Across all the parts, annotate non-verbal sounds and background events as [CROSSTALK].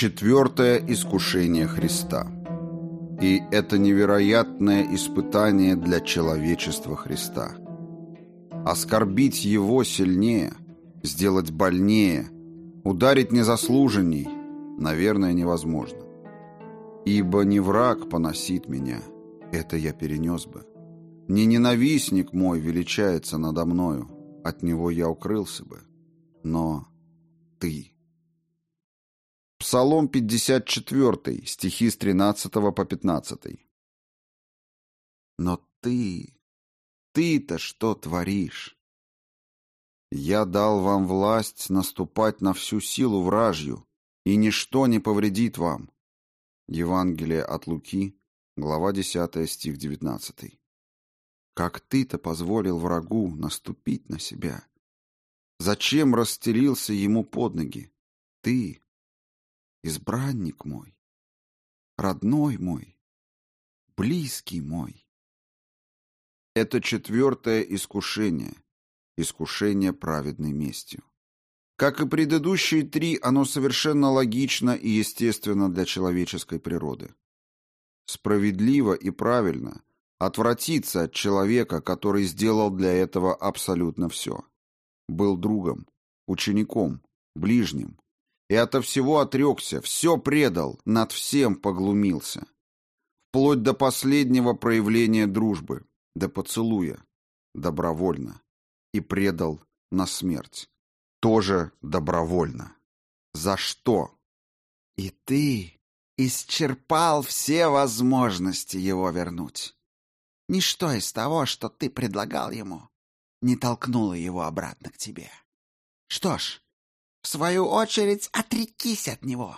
Четвертое искушение Христа. И это невероятное испытание для человечества Христа. Оскорбить Его сильнее, сделать больнее, ударить незаслуженней, наверное, невозможно. Ибо не враг поносит меня, это я перенес бы. Не ненавистник мой величается надо мною, от него я укрылся бы. Но ты... Псалом 54, стихи с 13 по 15. Но ты, ты-то что творишь? Я дал вам власть наступать на всю силу вражью, и ничто не повредит вам. Евангелие от Луки, глава 10, стих 19. Как ты-то позволил врагу наступить на себя? Зачем расстелился ему под ноги? Ты, избранник мой, родной мой, близкий мой. Это четвертое искушение, искушение праведной местью. Как и предыдущие три, оно совершенно логично и естественно для человеческой природы. Справедливо и правильно отвратиться от человека, который сделал для этого абсолютно все. Был другом, учеником, ближним, и ото всего отрекся, все предал, над всем поглумился. Вплоть до последнего проявления дружбы, до поцелуя, добровольно, и предал на смерть. Тоже добровольно. За что? И ты исчерпал все возможности его вернуть. Ничто из того, что ты предлагал ему, не толкнуло его обратно к тебе. Что ж, в свою очередь, отрекись от него.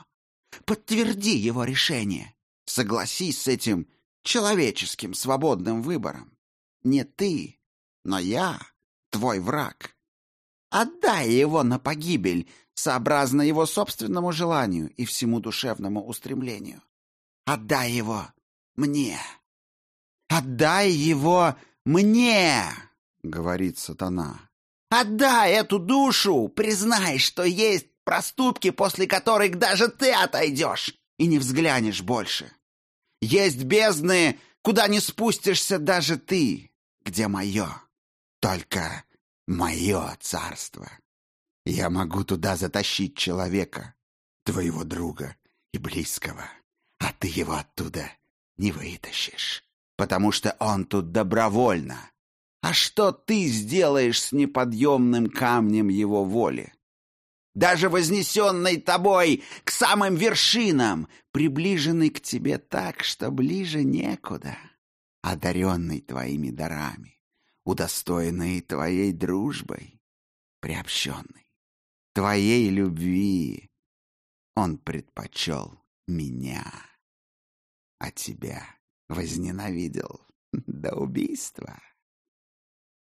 Подтверди его решение. Согласись с этим человеческим свободным выбором. Не ты, но я, твой враг. Отдай его на погибель, сообразно его собственному желанию и всему душевному устремлению. Отдай его мне. Отдай его мне, говорит сатана. Отдай эту душу! Признай, что есть проступки, после которых даже ты отойдешь и не взглянешь больше. Есть бездны, куда не спустишься даже ты, где мое, только мое царство. Я могу туда затащить человека, твоего друга и близкого, а ты его оттуда не вытащишь, потому что он тут добровольно, а что ты сделаешь с неподъемным камнем его воли? Даже вознесенный тобой к самым вершинам, приближенный к тебе так, что ближе некуда, одаренный твоими дарами, удостоенный твоей дружбой, приобщенный, твоей любви, он предпочел меня, а тебя возненавидел до убийства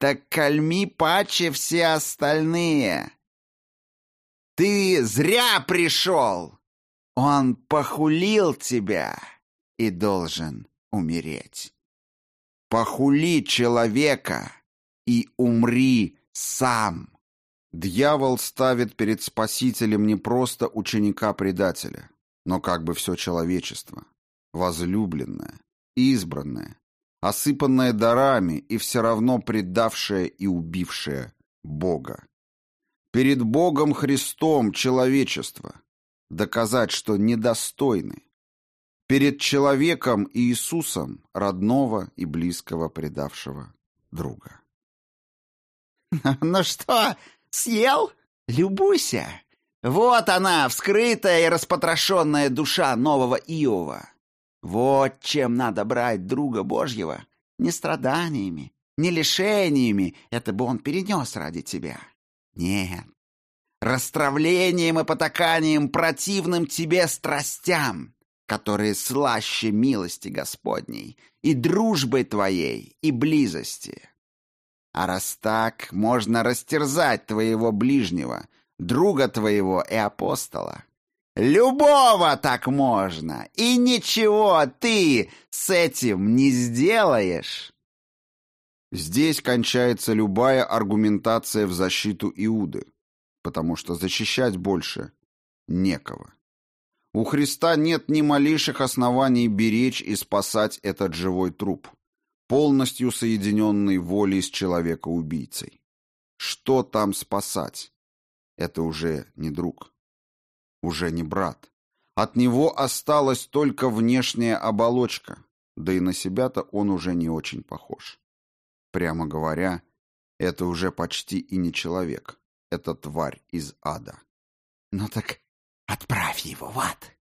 так кальми паче все остальные. Ты зря пришел. Он похулил тебя и должен умереть. Похули человека и умри сам. Дьявол ставит перед Спасителем не просто ученика-предателя, но как бы все человечество, возлюбленное, избранное, осыпанная дарами и все равно предавшая и убившая Бога. Перед Богом Христом человечество. Доказать, что недостойны. Перед человеком Иисусом, родного и близкого предавшего друга. [LAUGHS] «Ну что, съел? Любуйся! Вот она, вскрытая и распотрошенная душа нового Иова. Вот чем надо брать друга Божьего. Не страданиями, не лишениями, это бы он перенес ради тебя. Нет, расстравлением и потаканием противным тебе страстям, которые слаще милости Господней и дружбы твоей и близости. А раз так, можно растерзать твоего ближнего, друга твоего и апостола, Любого так можно, и ничего ты с этим не сделаешь. Здесь кончается любая аргументация в защиту Иуды, потому что защищать больше некого. У Христа нет ни малейших оснований беречь и спасать этот живой труп, полностью соединенный волей с человека-убийцей. Что там спасать? Это уже не друг, уже не брат. От него осталась только внешняя оболочка, да и на себя-то он уже не очень похож. Прямо говоря, это уже почти и не человек, это тварь из ада. Ну так Отправь его в ад.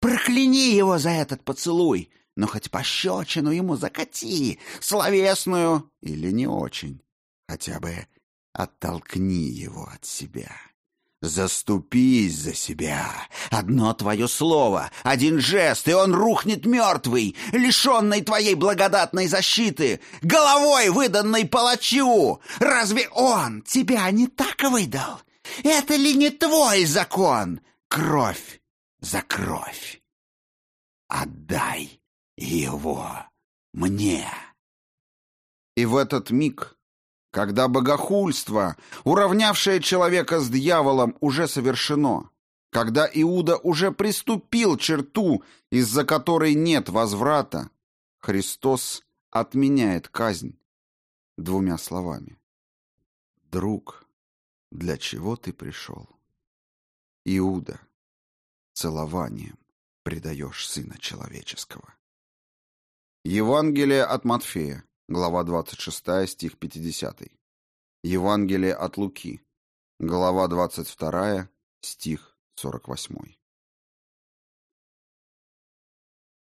Прокляни его за этот поцелуй. Но хоть пощечину ему закати, словесную или не очень. Хотя бы оттолкни его от себя. Заступись за себя. Одно твое слово, один жест, и он рухнет мертвый, лишенный твоей благодатной защиты, головой выданной палачу. Разве он тебя не так выдал? Это ли не твой закон? Кровь за кровь. Отдай его мне. И в этот миг, когда богохульство, уравнявшее человека с дьяволом, уже совершено, когда Иуда уже приступил черту, из-за которой нет возврата, Христос отменяет казнь двумя словами. «Друг, для чего ты пришел?» Иуда, целованием предаешь Сына Человеческого. Евангелие от Матфея, глава 26, стих 50. Евангелие от Луки, глава 22, стих 48.